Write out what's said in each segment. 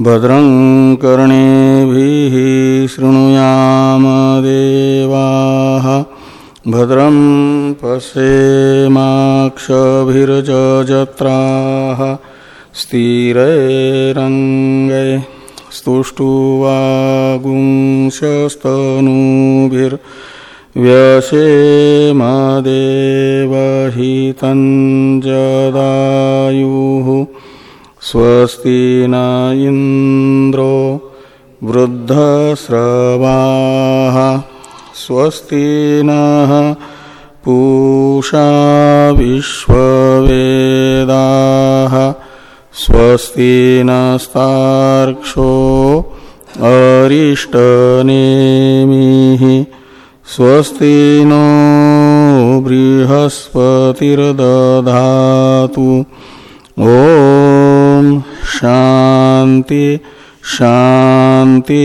भद्रं कर्णेभिः शृणुयाम देवाः। भद्रं पश्येमाक्षभिर्जत्राः स्थिरैरङ्गै स्तुष्टुवागुंशस्तनूभिर्व्यसेमदेवहितं जदायुः स्वस्ति न इन्द्रो वृद्धस्रवाः स्वस्ति नः पूषा विश्ववेदाः स्वस्ति नस्तार्क्षो अरिष्टनेमिः स्वस्ति नो बृहस्पतिर्दधातु। ॐ शान्ति शान्ति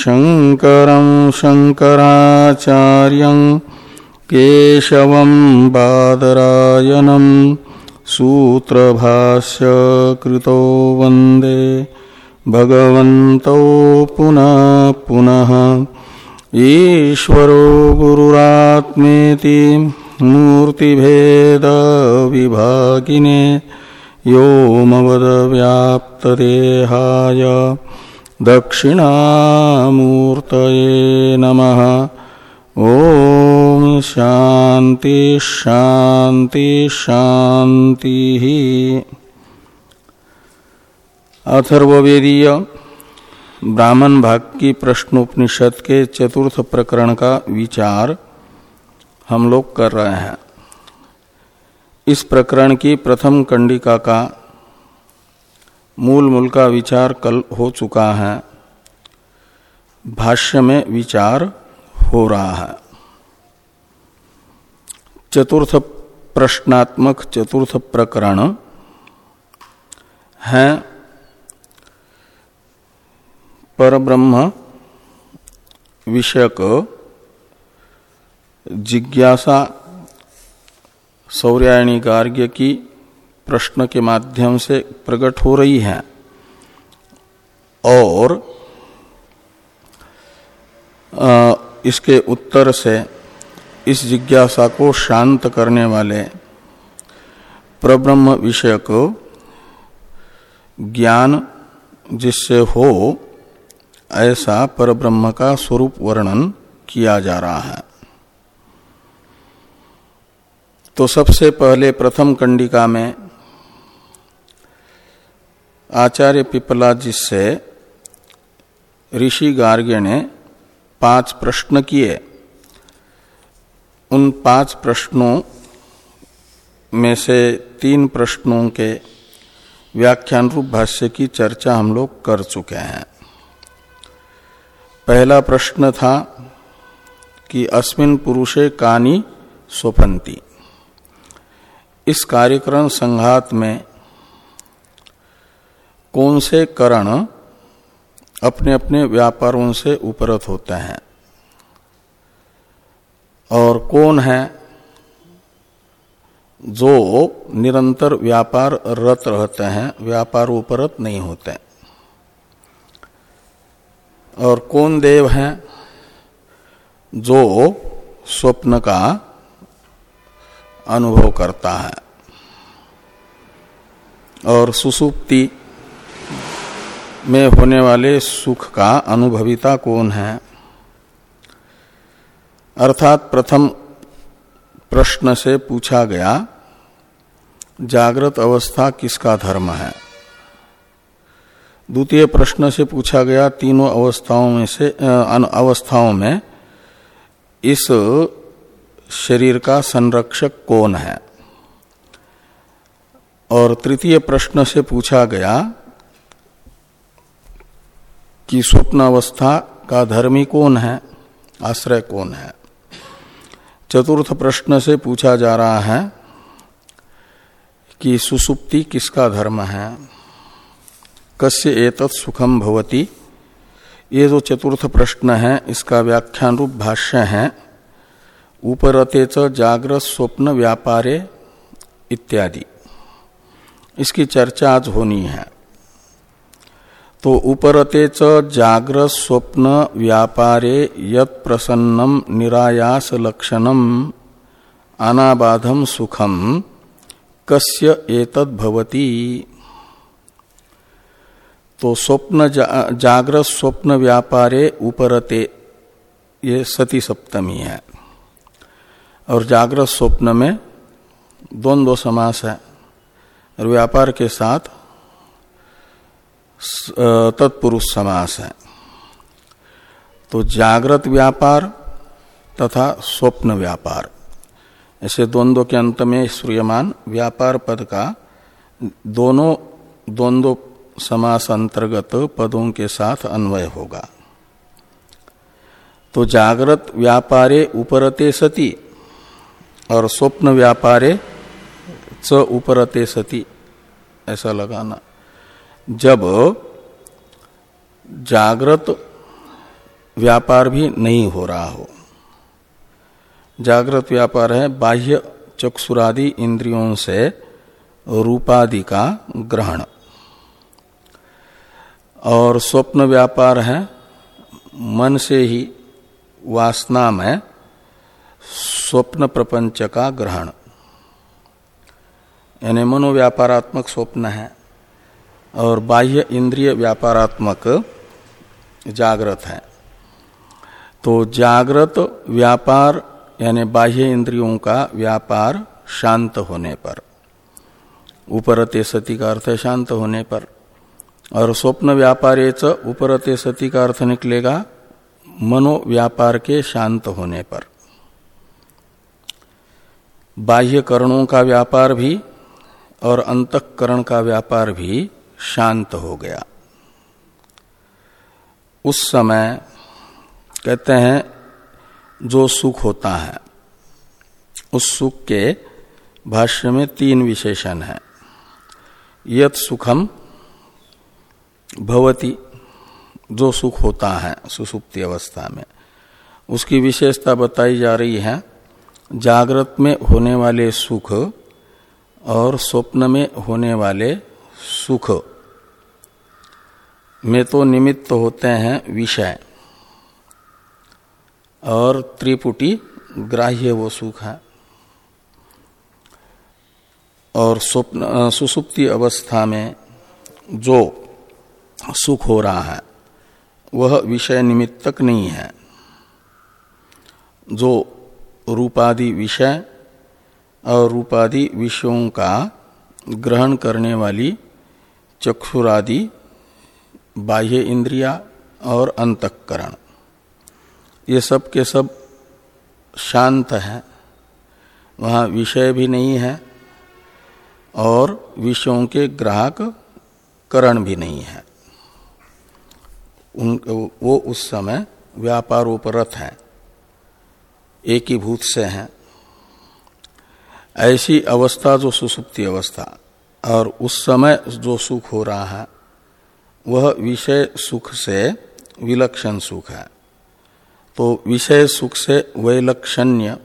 शङ्करं शङ्कराचार्यं केशवं बादरायणं सूत्रभाष्य कृतो वंदे। भगवन्तौ पुनः पुनः ईश्वरो गुरुरात्मेति मूर्तिभेदविभागिने व्योमवदव्याप्तदेहाय दक्षिणामूर्तये नमः। ॐ शान्ति शान्ति शान्तिः। अथर्ववेदीय ब्राह्मण भाग की प्रश्नोपनिषद के चतुर्थ प्रकरण का विचार हम लोग कर रहे हैं। इस प्रकरण की प्रथम कंडिका का मूल मूल का विचार कल हो चुका है। भाष्य में विचार हो रहा है। चतुर्थ प्रश्नात्मक चतुर्थ प्रकरण है परब्रह्म विषयक जिज्ञासा सौर्यायणी गार्ग्य की प्रश्न के माध्यम से प्रकट हो रही है। और इसके उत्तर से इस जिज्ञासा को शांत करने वाले प्रब्रह्म विषयक ज्ञान जिससे हो ऐसा परब्रह्म का स्वरूप वर्णन किया जा रहा है। तो सबसे पहले प्रथम कंडिका में आचार्य पिपला जी से ऋषि गार्ग्य ने पाँच प्रश्न किए। उन पाँच प्रश्नों में से तीन प्रश्नों के व्याख्यान रूप भाष्य की चर्चा हम लोग कर चुके हैं। पहला प्रश्न था कि अस्मिन पुरुषे कानी स्वपंती इस कार्यक्रम संघात में कौन से करण अपने अपने व्यापारों से उपरत होते हैं? और कौन है जो निरंतर व्यापार रत रहते हैं व्यापार उपरत नहीं होते? और कौन देव हैं जो स्वप्न का अनुभव करता है। और सुसुप्ति में होने वाले सुख का अनुभविता कौन है? अर्थात प्रथम प्रश्न से पूछा गया, जागृत अवस्था किसका धर्म है? द्वितीय प्रश्न से पूछा गया तीनों अवस्थाओं में से अवस्थाओं में, इस शरीर का संरक्षक कौन है? और तृतीय प्रश्न से पूछा गया कि स्वप्न अवस्था का धर्मी कौन है? आश्रय कौन है? चतुर्थ प्रश्न से पूछा जा रहा है कि सुसुप्ति किसका धर्म है? कस्य एतत् सुखम भवती? ये जो चतुर्थ प्रश्न है, इसका व्याख्यान रूप भाष्य है। उपरते च जागृत स्वप्न व्यापारे इत्यादि। इसकी चर्चा आज होनी है। तो उपरते च जागृत स्वप्न व्यापारे यत प्रसन्नम निरायास लक्षणम अनाबाधम सुखम कस्य एतद भवती? तो स्वप्न जा, जागृत स्वप्न व्यापारे उपरते। ये सती सप्तमी है। और जागृत स्वप्न में द्वंद्व समास है। और व्यापार के साथ तत्पुरुष समास है। तो जागृत व्यापार तथा स्वप्न व्यापार। ऐसे द्वंद्व के अंत में श्रूयमान व्यापार पद का दोनों द्वंद्व समास अंतर्गत पदों के साथ अन्वय होगा। तो जागृत व्यापारे उपरते सती और स्वप्न व्यापारे च उपरते सती, ऐसा लगाना। जब जागृत व्यापार भी नहीं हो रहा हो, जागृत व्यापार है बाह्य चक्षुरादि इंद्रियों से रूपादि का ग्रहण। और स्वप्न व्यापार है, मन से ही वासना में स्वप्न प्रपंच का ग्रहण। यानी मनोव्यापारात्मक स्वप्न है और बाह्य इंद्रिय व्यापारात्मक जागृत है। तो जागृत व्यापार, यानी बाह्य इंद्रियों का व्यापार शांत होने पर उपरते सती का अर्थ शांत होने पर। और स्वप्न व्यापारे च उपरते सती का अर्थ निकलेगा मनोव्यापार के शांत होने पर। बाह्य करणों का व्यापार भी और अंतकरण का व्यापार भी शांत हो गया। उस समय कहते हैं, जो सुख होता है, उस सुख के भाष्य में तीन विशेषण है। यत सुखम भवती जो सुख होता है, सुसुप्ति अवस्था में, उसकी विशेषता बताई जा रही है, जागृत में होने वाले सुख और स्वप्न में होने वाले सुख में तो निमित्त होते हैं विषय, और त्रिपुटी ग्राह्य वो सुख है। और स्वप्न सुसुप्ति अवस्था में जो सुख हो रहा है। वह विषय निमित्तक नहीं है। जो रूपादि विषय और रूपादि विषयों का ग्रहण करने वाली चक्षुरादि, बाह्य इंद्रिया और अंतकरण, ये सब के सब शांत है। वहाँ विषय भी नहीं है और विषयों के ग्राहक करण भी नहीं है। उन, वो उस समय व्यापारोपरत हैं। एक ही भूत से हैं। ऐसी अवस्था जो सुसुप्ति अवस्था और उस समय जो सुख हो रहा है, वह विषय सुख से विलक्षण सुख है। तो विषय सुख से वैलक्षण्य,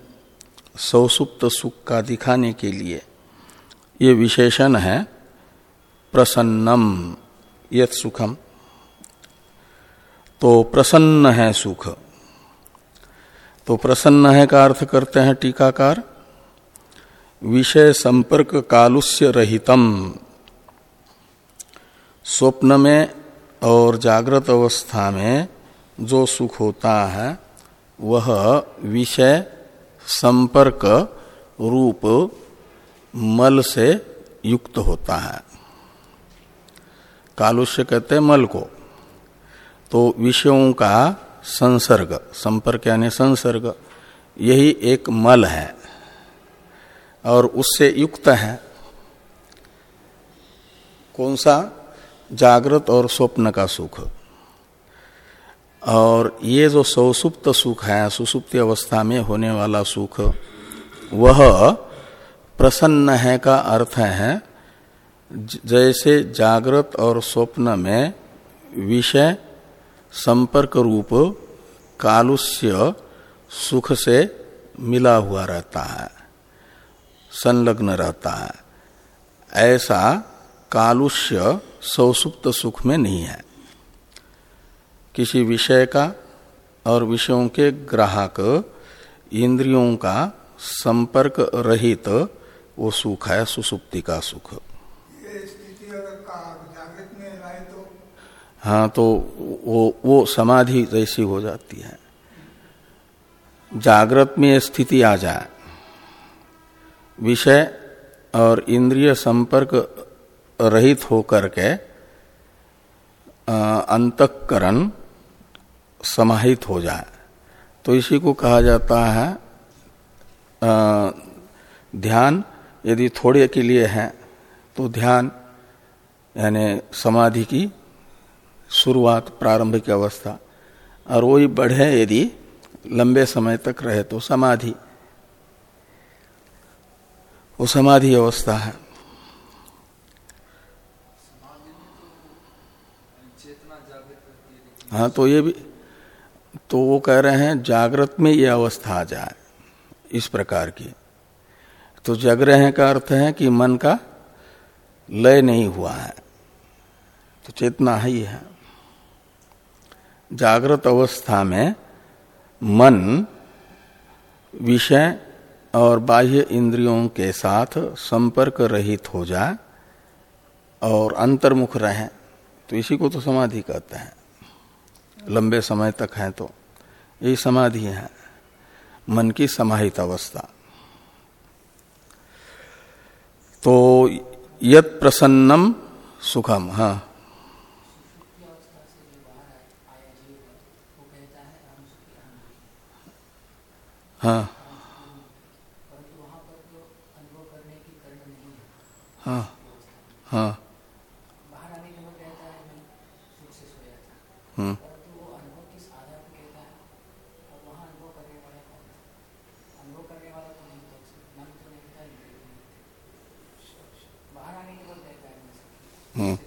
सौसुप्त सुख का दिखाने के लिए ये विशेषण है प्रसन्नम, यत सुखम। तो प्रसन्न है सुख। तो प्रसन्न है का अर्थ करते हैं टीकाकार? विषय संपर्क कालुष्य रहितम। स्वप्न में और जागृत अवस्था में जो सुख होता है, वह विषय संपर्क रूप मल से युक्त होता है। कालुष्य कहते हैं मल को। तो विषयों का संसर्ग, संपर्क यानी संसर्ग, यही एक मल है और उससे युक्त है। कौन सा? जागृत और स्वप्न का सुख। और ये जो सौसुप्त सुख है, सुसुप्त अवस्था में होने वाला सुख, वह प्रसन्न है का अर्थ है जैसे जागृत और स्वप्न में विषय संपर्क रूप कालुष्य सुख से मिला हुआ रहता है, संलग्न रहता है। ऐसा कालुष्य सौसुप्त सुख में नहीं है। किसी विषय का और विषयों के ग्राहक इंद्रियों का संपर्क रहित वो सुख है, सुसुप्ति का सुख। हाँ तो वो वो समाधि जैसी हो जाती है। जागृत में स्थिति आ जाए। विषय और इंद्रिय संपर्क रहित होकर के अंतकरण समाहित हो जाए। तो इसी को कहा जाता है आ, ध्यान यदि थोड़े के लिए है तो ध्यान यानी समाधि की शुरुआत प्रारंभिक अवस्था। और वही बढ़े यदि लंबे समय तक रहे तो समाधि। वो समाधि अवस्था है। हाँ तो ये भी तो वो कह रहे हैं, जागृत में ये अवस्था आ जाए इस प्रकार की। तो जगरह का अर्थ है कि मन का लय नहीं हुआ है। तो चेतना है ही है। जागृत अवस्था में मन विषय और बाह्य इंद्रियों के साथ संपर्क रहित हो जाए और अंतर्मुख रहे। तो इसी को तो समाधि कहते हैं। लंबे समय तक है तो यही समाधि है। मन की समाहित अवस्था। तो यत प्रसन्नम सुखम हाँ। हाँ। हाँ। हाँ। हम्म। हम्म।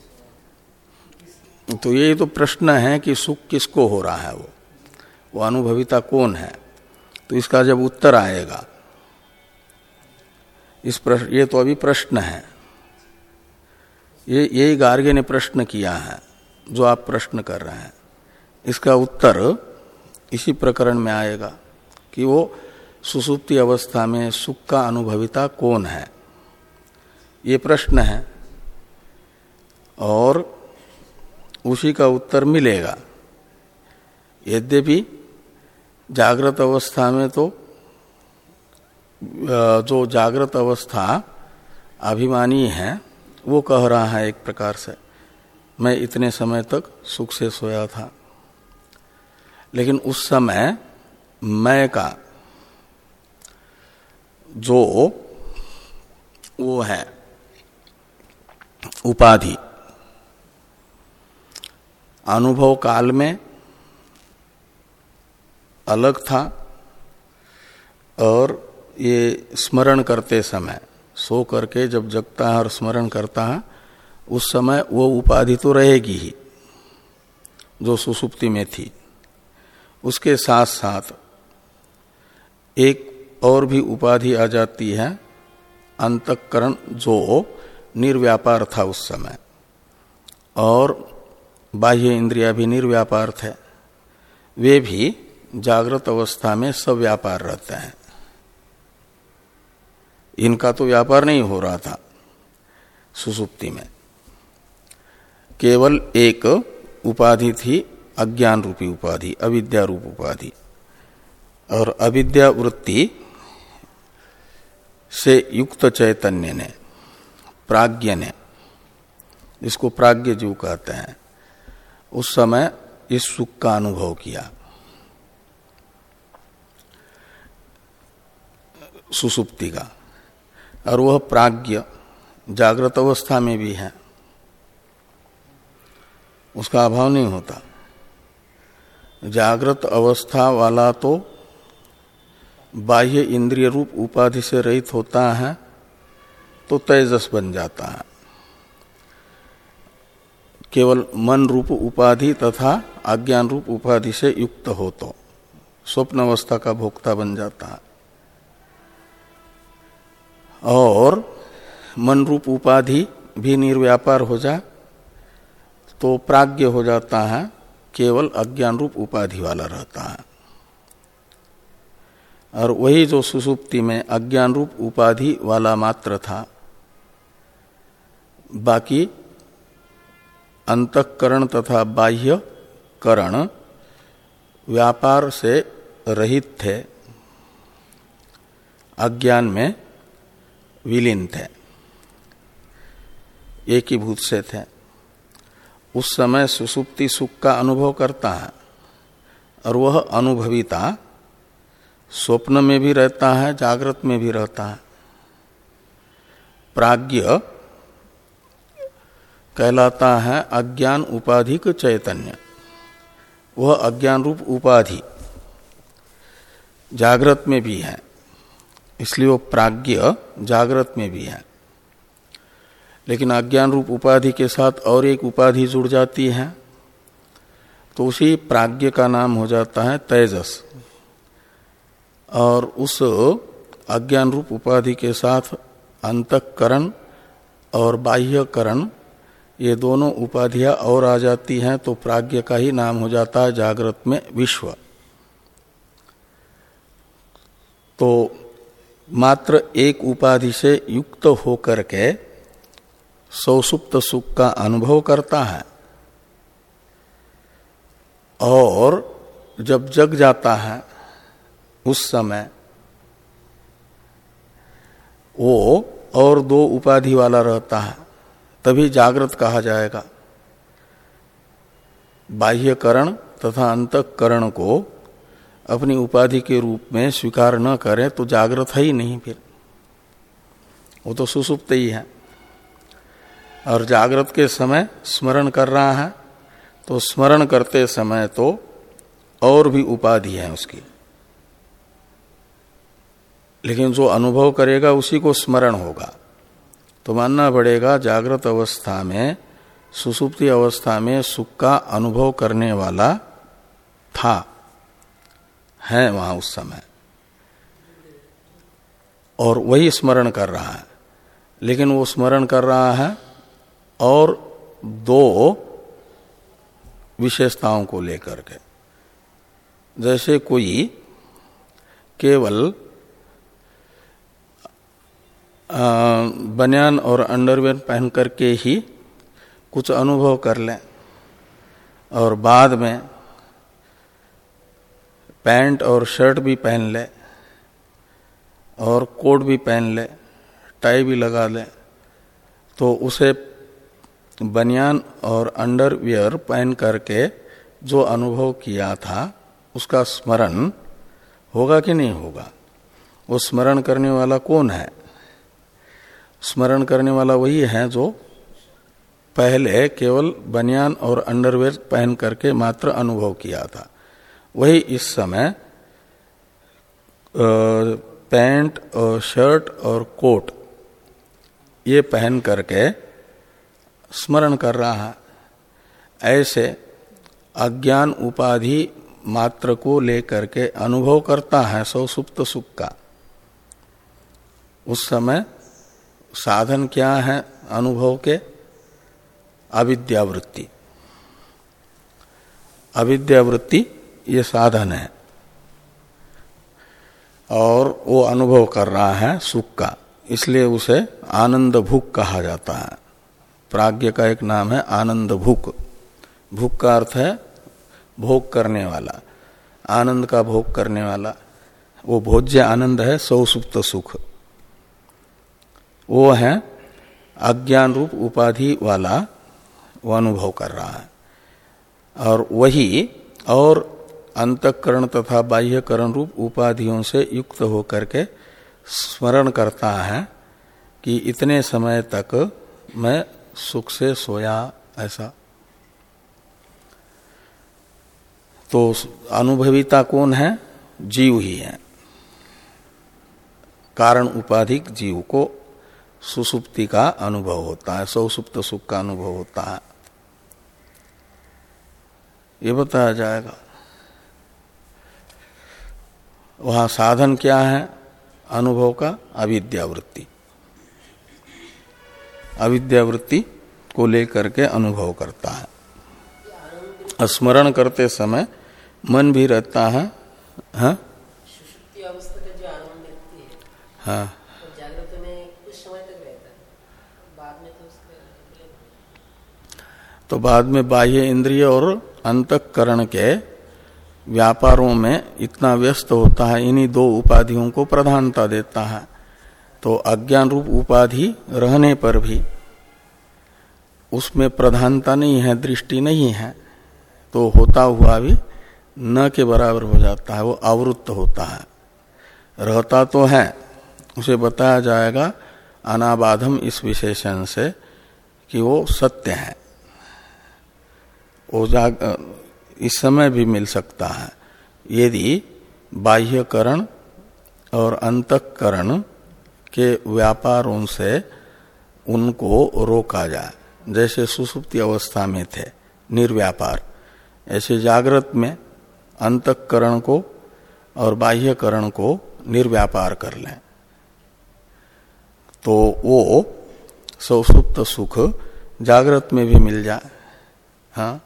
तो ये तो प्रश्न है कि सुख किसको हो रहा है वो? वो अनुभविता कौन है? तो इसका जब उत्तर आएगा, इस प्रश्न ये तो अभी प्रश्न है। ये, यही गार्गे ने प्रश्न किया है, जो आप प्रश्न कर रहे हैं। इसका उत्तर इसी प्रकरण में आएगा कि वो सुसुप्ति अवस्था में सुख का अनुभविता कौन है? ये प्रश्न है। और उसी का उत्तर मिलेगा। यद्यपि जागृत अवस्था में तो जो जागृत अवस्था अभिमानी है, वो कह रहा है एक प्रकार से, मैं इतने समय तक सुख से सोया था। लेकिन उस समय मैं का, जो वो है, उपाधि, अनुभव काल में अलग था और ये स्मरण करते समय, सो करके जब जगता है और स्मरण करता है, उस समय वो उपाधि तो रहेगी ही, जो सुसुप्ति में थी। उसके साथ साथ एक और भी उपाधि आ जाती है, अंतकरण जो निर्व्यापार था उस समय। और बाह्य इंद्रिया भी निर्व्यापार थे। वे भी जागृत अवस्था में सब व्यापार रहते हैं। इनका तो व्यापार नहीं हो रहा था सुसुप्ति में। केवल एक उपाधि थी, अज्ञान रूपी उपाधि, अविद्या रूप उपाधि। और अविद्या वृत्ति से युक्त चैतन्य ने, प्राज्ञ ने, इसको प्राज्ञ जीव कहते हैं। उस समय इस सुख का अनुभव किया। सुसुप्ति का और वह प्राज्ञ, जागृत अवस्था में भी है। उसका अभाव नहीं होता। जागृत अवस्था वाला तो बाह्य इंद्रिय रूप उपाधि से रहित होता है तो तेजस बन जाता है। केवल मन रूप उपाधि तथा अज्ञान रूप उपाधि से युक्त हो तो स्वप्न अवस्था का भोक्ता बन जाता है। और मन रूप उपाधि भी निर्व्यापार हो जा तो प्राज्ञ हो जाता है, केवल अज्ञान रूप उपाधि वाला रहता है। और वही जो सुसुप्ति में अज्ञान रूप उपाधि वाला मात्र था, बाकी अंतकरण तथा बाह्य करण व्यापार से रहित थे। अज्ञान में विलीन थे। एक ही भूत से थे। उस समय सुसुप्ति सुख का अनुभव करता है और वह अनुभविता स्वप्न में भी रहता है, जागृत में भी रहता है। प्राज्ञ कहलाता है अज्ञान उपाधिक चैतन्य। वह अज्ञान रूप उपाधि जागृत में भी है। इसलिए वो प्राज्ञ जागृत में भी है। लेकिन अज्ञान रूप उपाधि के साथ और एक उपाधि जुड़ जाती है तो उसी प्राज्ञ का नाम हो जाता है तेजस। और उस अज्ञान रूप उपाधि के साथ अंतकरण और बाह्यकरण, ये दोनों उपाधियाँ और आ जाती हैं तो प्राज्ञ का ही नाम हो जाता है जागृत में विश्व। तो मात्र एक उपाधि से युक्त होकर के सौसुप्त सुख का अनुभव करता है। और जब जग जाता है, उस समय वो और दो उपाधि वाला रहता है, तभी जागृत कहा जाएगा। बाह्यकरण तथा अंतकरण को अपनी उपाधि के रूप में स्वीकार न करें तो जागृत है ही नहीं फिर। वो तो सुसुप्त ही है। और जागृत के समय स्मरण कर रहा है तो स्मरण करते समय तो और भी उपाधि है उसकी। लेकिन जो अनुभव करेगा उसी को स्मरण होगा। तो मानना पड़ेगा, जागृत अवस्था में, सुसुप्ति अवस्था में सुख का अनुभव करने वाला था। है वहाँ उस समय। और वही स्मरण कर रहा है। लेकिन वो स्मरण कर रहा है और दो विशेषताओं को लेकर के। जैसे कोई केवल बनियान और अंडरवेयर पहन करके ही कुछ अनुभव कर लें और बाद में पैंट और शर्ट भी पहन ले, और कोट भी पहन ले, टाई भी लगा ले तो उसे बनियान और अंडरवियर पहन करके जो अनुभव किया था, उसका स्मरण होगा कि नहीं होगा? वो स्मरण करने वाला कौन है? स्मरण करने वाला वही है जो पहले केवल बनियान और अंडरवेयर पहन करके मात्र अनुभव किया था। वही इस समय पैंट और शर्ट और कोट, ये पहन करके स्मरण कर रहा है। ऐसे अज्ञान उपाधि मात्र को लेकर के अनुभव करता है सौसुप्त सुख का। उस समय साधन क्या है अनुभव के? अविद्यावृत्ति। अविद्यावृत्ति ये साधन है। और वो अनुभव कर रहा है सुख का, इसलिए उसे आनंद भूख कहा जाता है। प्राज्ञ का एक नाम है आनंद भूख भूख का अर्थ है भोग करने वाला। आनंद का भोग करने वाला। वो भोज्य आनंद है सौसुप्त सुख। वो है अज्ञान रूप उपाधि वाला, वो अनुभव कर रहा है। और वही और अंतकरण तथा बाह्यकरण रूप उपाधियों से युक्त होकर के स्मरण करता है कि इतने समय तक मैं सुख से सोया ऐसा। तो अनुभविता कौन है? जीव ही है। कारण उपाधिक जीव को सुसुप्ति का अनुभव होता है, सौसुप्त सुख का अनुभव होता है। ये बताया जाएगा। वहाँ साधन क्या है? अनुभव का अविद्यावृत्ति। अविद्यावृत्ति को लेकर के अनुभव करता है। स्मरण करते समय मन भी रहता है। हाँ? हाँ। तो बाद में बाह्य इंद्रिय और अंतकरण के व्यापारों में इतना व्यस्त होता है, इन्हीं दो उपाधियों को प्रधानता देता है। तो अज्ञान रूप उपाधि रहने पर भी उसमें प्रधानता नहीं है, दृष्टि नहीं है तो होता हुआ भी न के बराबर हो जाता है, वो आवृत्त होता है। रहता तो है, उसे बताया जाएगा अनाबाधम इस विशेषण से कि वो सत्य है। वो जाग इस समय भी मिल सकता है। यदि बाह्यकरण और अंतकरण के व्यापारों से उनको रोका जाए, जैसे सुसुप्ति अवस्था में थे, निर्व्यापार, ऐसे जागृत में अंतकरण को और बाह्यकरण को निर्व्यापार कर लें तो वो सौसुप्त सुख जागृत में भी मिल जाए। हाँ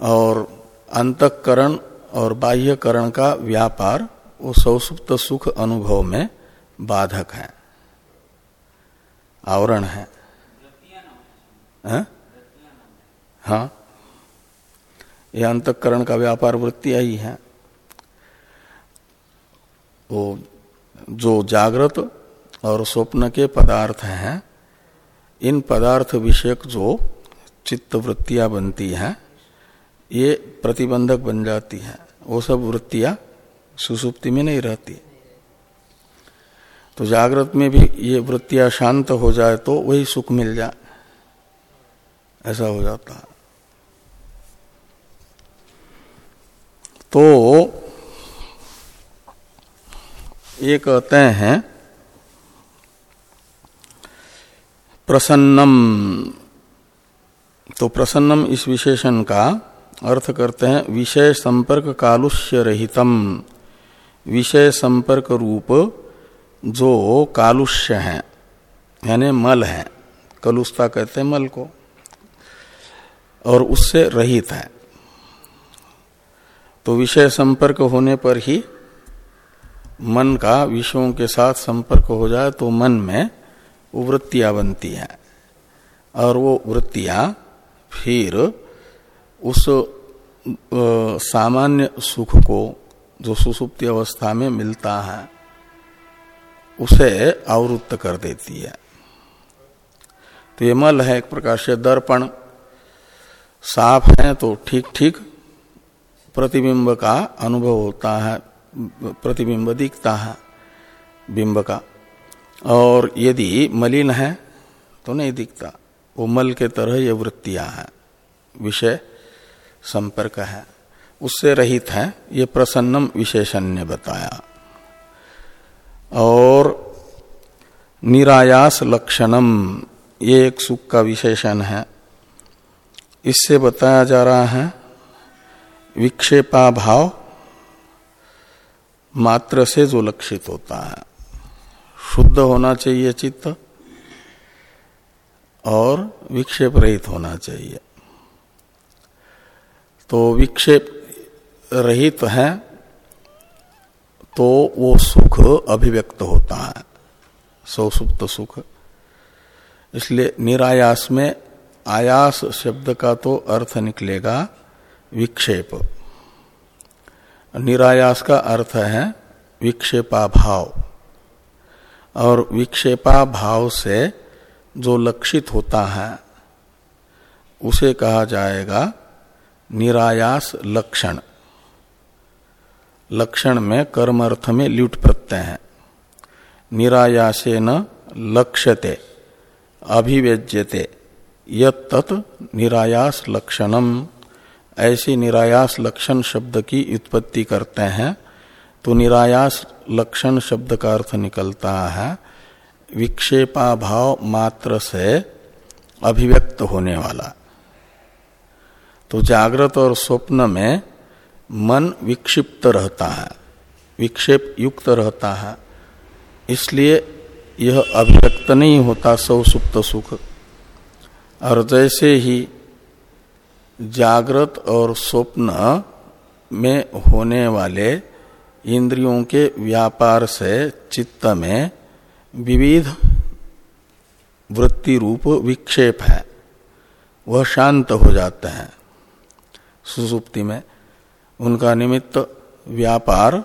और अंतकरण और बाह्यकरण का व्यापार वो सौसुप्त सुख अनुभव में बाधक है। आवरण है। हाँ? यह अंतकरण का व्यापार वृत्ति ही है। वो जो जागृत और स्वप्न के पदार्थ हैं, इन पदार्थ विषयक जो चित्त वृत्तियाँ बनती हैं ये प्रतिबंधक बन जाती है। वो सब वृत्तियाँ सुसुप्ति में नहीं रहती। तो जागृत में भी ये वृत्तियाँ शांत हो जाए तो वही सुख मिल जाए। ऐसा हो जाता है। तो ये कहते हैं, प्रसन्नम। तो प्रसन्नम इस विशेषण का अर्थ करते हैं, विषय संपर्क कालुष्य रहितम। विषय संपर्क रूप जो कालुष्य है, यानी मल है। कलुस्ता कहते हैं मल को, और उससे रहित है। तो विषय संपर्क होने पर ही मन का विषयों के साथ संपर्क हो जाए तो मन में वृत्तियाँ बनती है। और वो वृत्तियाँ फिर उस सामान्य सुख को जो सुसुप्ति अवस्था में मिलता है, उसे आवृत्त कर देती है। तो ये मल है एक प्रकार से दर्पण। साफ़ है तो ठीक ठीक प्रतिबिंब का अनुभव होता है, प्रतिबिंब दिखता है, बिंब का। और यदि मलिन है तो नहीं दिखता। वो मल के तरह ये वृत्तियाँ हैं। विषय संपर्क है। उससे रहित है, ये प्रसन्नम विशेषण ने बताया। और निरायास लक्षणम, ये एक सुख का विशेषण है। इससे बताया जा रहा है विक्षेपा भाव मात्र से जो लक्षित होता है। शुद्ध होना चाहिए चित्त, और विक्षेप रहित होना चाहिए। तो विक्षेप रहित है तो वो सुख अभिव्यक्त होता है। सौसुप्त सुख। इसलिए निरायास में आयास शब्द का तो अर्थ निकलेगा विक्षेप। निरायास का अर्थ है विक्षेपा भाव और विक्षेपा भाव से जो लक्षित होता है, उसे कहा जाएगा निरायास लक्षण। लक्षण में कर्म अर्थ में ल्यूट प्रत्यय है। निरायासे न लक्ष्यते, अभिव्यज्यते यत निरायास लक्षणम। ऐसी निरायास लक्षण शब्द की उत्पत्ति करते हैं तो निरायास लक्षण शब्द का अर्थ निकलता है, विक्षेपाभाव मात्र से अभिव्यक्त होने वाला। तो जागृत और स्वप्न में मन विक्षिप्त रहता है, विक्षेप युक्त रहता है। इसलिए यह अभिव्यक्त नहीं होता सौसुप्त सुख। और जैसे ही जागृत और स्वप्न में होने वाले इंद्रियों के व्यापार से चित्त में विविध वृत्ति रूप विक्षेप है, वह शांत हो जाते हैं। सुसुप्ति में, उनका निमित्त व्यापार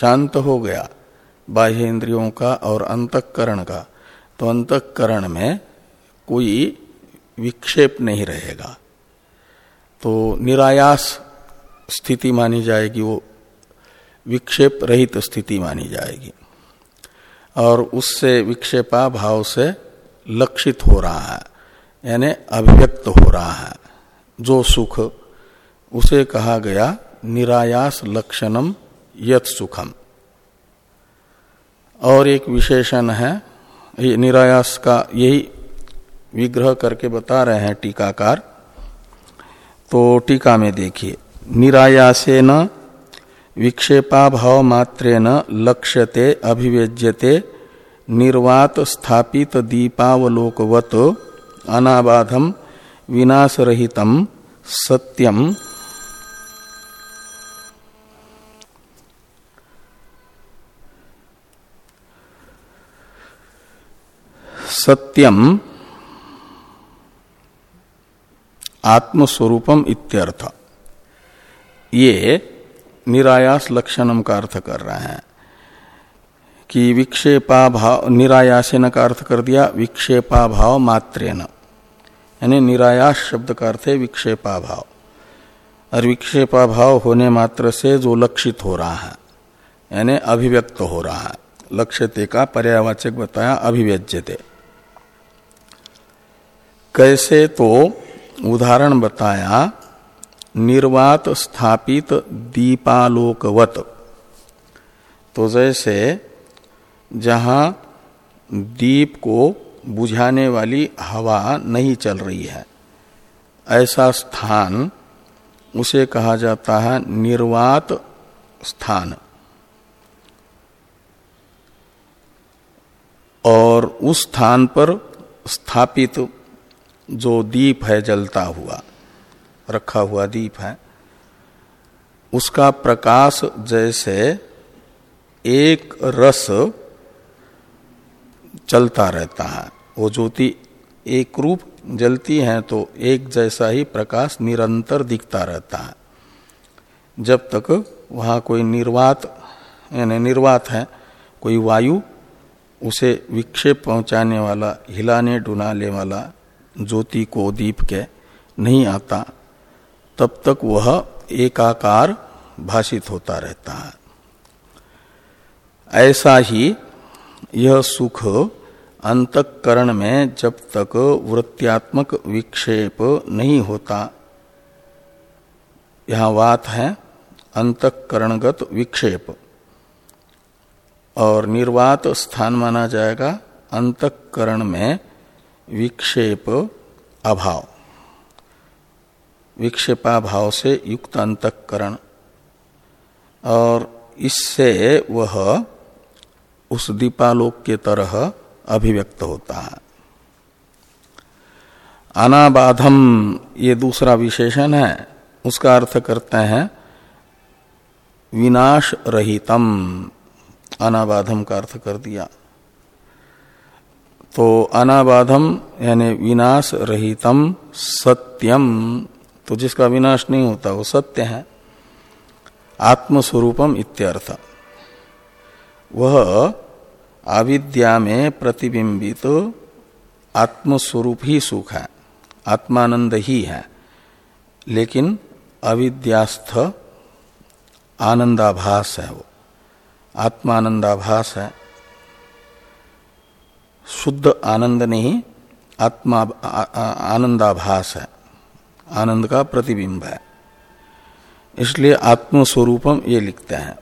शांत हो गया, बाह्य इंद्रियों का और अंतकरण का। तो अंतकरण में कोई विक्षेप नहीं रहेगा। तो निरायास स्थिति मानी जाएगी, वो विक्षेप रहित स्थिति मानी जाएगी। और उससे विक्षेपा भाव से लक्षित हो रहा है, यानी अभिव्यक्त हो रहा है, जो सुख उसे कहा गया, निरायास लक्षणम यत सुखम। और एक विशेषण है निरायास का यही विग्रह करके बता रहे हैं टीकाकार। तो टीका में देखिए निरायासे न विक्षेपा भाव मात्रे न लक्ष्यते, अभिव्यज्यते, निर्वात स्थापित दीपावलोकवत, अनाबाधम, विनाशरहितम, सत्यम सत्यम आत्मस्वरूपम इत्यर्थ। ये निरायास लक्षणम का अर्थ कर रहे हैं कि विक्षेपा भाव निरायासन का अर्थ कर दिया विक्षेपा भाव मात्रेन यानी निरायास शब्द का अर्थ है विक्षेपा भाव और विक्षेपा भाव होने मात्र से जो लक्षित हो रहा है, यानी अभिव्यक्त हो रहा है। लक्ष्यते का पर्यावाचक बताया, अभिव्यज्यते। कैसे तो उदाहरण बताया, निर्वात स्थापित दीपालोकवत। तो जैसे जहाँ दीप को बुझाने वाली हवा नहीं चल रही है, ऐसा स्थान, उसे कहा जाता है निर्वात स्थान। और उस स्थान पर स्थापित जो दीप है, जलता हुआ, रखा हुआ दीप है, उसका प्रकाश जैसे एक रस चलता रहता है। वो ज्योति एक रूप जलती है तो एक जैसा ही प्रकाश निरंतर दिखता रहता है। जब तक वहाँ कोई निर्वात, यानी निर्वात है, कोई वायु, उसे विक्षेप पहुँचाने वाला, हिलाने डुलाने वाला ज्योति को दीप के नहीं आता, तब तक वह एकाकार भाषित होता रहता है। ऐसा ही यह सुख अंतकरण में जब तक वृत्त्यात्मक विक्षेप नहीं होता, यहाँ बात है अंतकरणगत विक्षेप। और निर्वात स्थान माना जाएगा अंतकरण में विक्षेप अभाव। विक्षेपा भाव से युक्त अंतकरण। और इससे वह उस दीपालोक के तरह अभिव्यक्त होता है। अनाबाधम ये दूसरा विशेषण है। उसका अर्थ करते हैं विनाश रहितम। अनाबाधम का अर्थ कर दिया। तो अनाबाधम, यानी विनाश रहितम सत्यम। तो जिसका विनाश नहीं होता, वो सत्य है। आत्मस्वरूपम इत्यर्थ। वह अविद्या में प्रतिबिंबित तो आत्मस्वरूप ही सुख है, आत्मानंद ही है। लेकिन अविद्यास्थ आनंदाभास है वो, आत्मानंदाभास है। शुद्ध आनंद नहीं, आत्मा आनंदाभास है। आनंद का प्रतिबिंब है। इसलिए आत्मस्वरूपम ये लिखते हैं।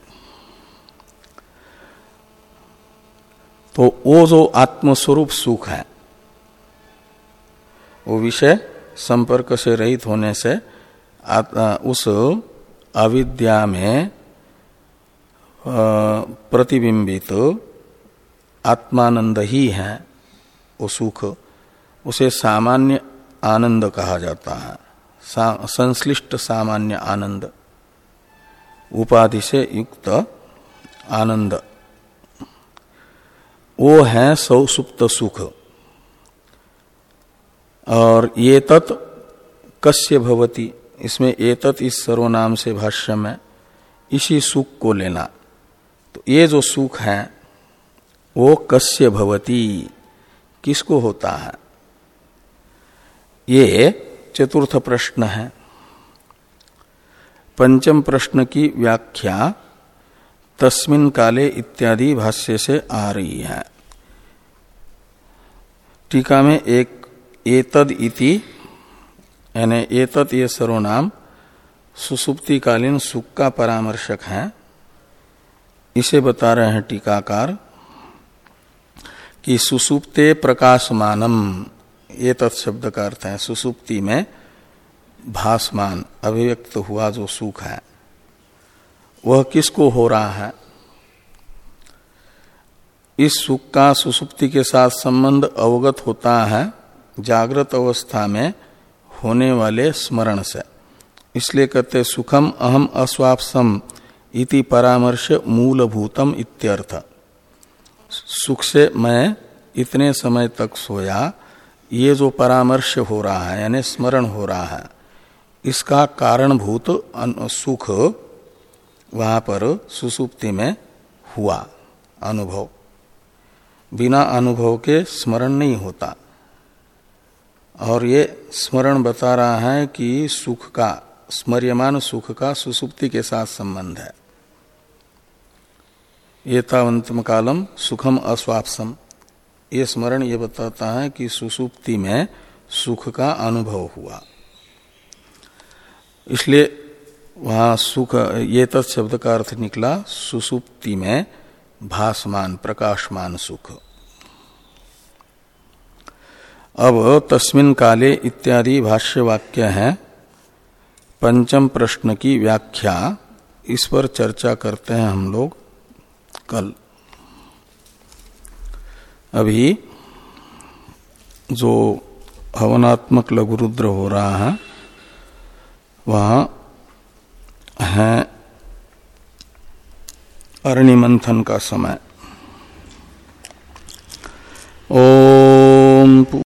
तो वो जो आत्मस्वरूप सुख है, वो विषय संपर्क से रहित होने से उस अविद्या में प्रतिबिंबित आत्मानंद ही है वो सुख उसे सामान्य आनंद कहा जाता है। सा, संश्लिष्ट सामान्य आनंद उपाधि से युक्त आनंद। वो है सौसुप्त सुख। और ये तत् कस्य भवती? इसमें एतत इस सर्वनाम से भाष्य में इसी सुख को लेना। तो ये जो सुख है वो कस्य भवती? किसको होता है? ये चतुर्थ प्रश्न है। पंचम प्रश्न की व्याख्या तस्मिन काले इत्यादि भाष्य से आ रही है। टीका में एक एतद इति, यानी एतत ये सर्वनाम सुसुप्तिकालीन सुख का परामर्शक है। इसे बता रहे हैं टीकाकार। कि सुसुप्ते प्रकाशमानम, ये तत्शब्द का अर्थ है, सुसुप्ति में भासमान, अभिव्यक्त हुआ जो सुख है। वह किसको हो रहा है? इस सुख का सुसुप्ति के साथ संबंध अवगत होता है जागृत अवस्था में होने वाले स्मरण से। इसलिए कहते सुखम अहम अस्वापसम इति परामर्श मूलभूतम इत्यर्थ। सुख से मैं इतने समय तक सोया, ये जो परामर्श हो रहा है, यानी स्मरण हो रहा है, इसका कारणभूत सुख वहाँ पर सुसुप्ति में हुआ, अनुभव। बिना अनुभव के स्मरण नहीं होता। और ये स्मरण बता रहा है कि सुख का, स्मर्यमान सुख का सुसुप्ति के साथ संबंध है। ये तावंतम कालम सुखम अस्वापसम। ये स्मरण ये बताता है कि सुसुप्ति में सुख का अनुभव हुआ। इसलिए वहाँ सुख, ये तत्शब्द का अर्थ निकला, सुसुप्ति में भासमान, प्रकाशमान सुख। अब तस्मिन काले इत्यादि भाष्य वाक्य है। पंचम प्रश्न की व्याख्या, इस पर चर्चा करते हैं हम लोग। कल। अभी जो हवनात्मक लघु रुद्र हो रहा है, वह है अरणि मंथन का समय। ओम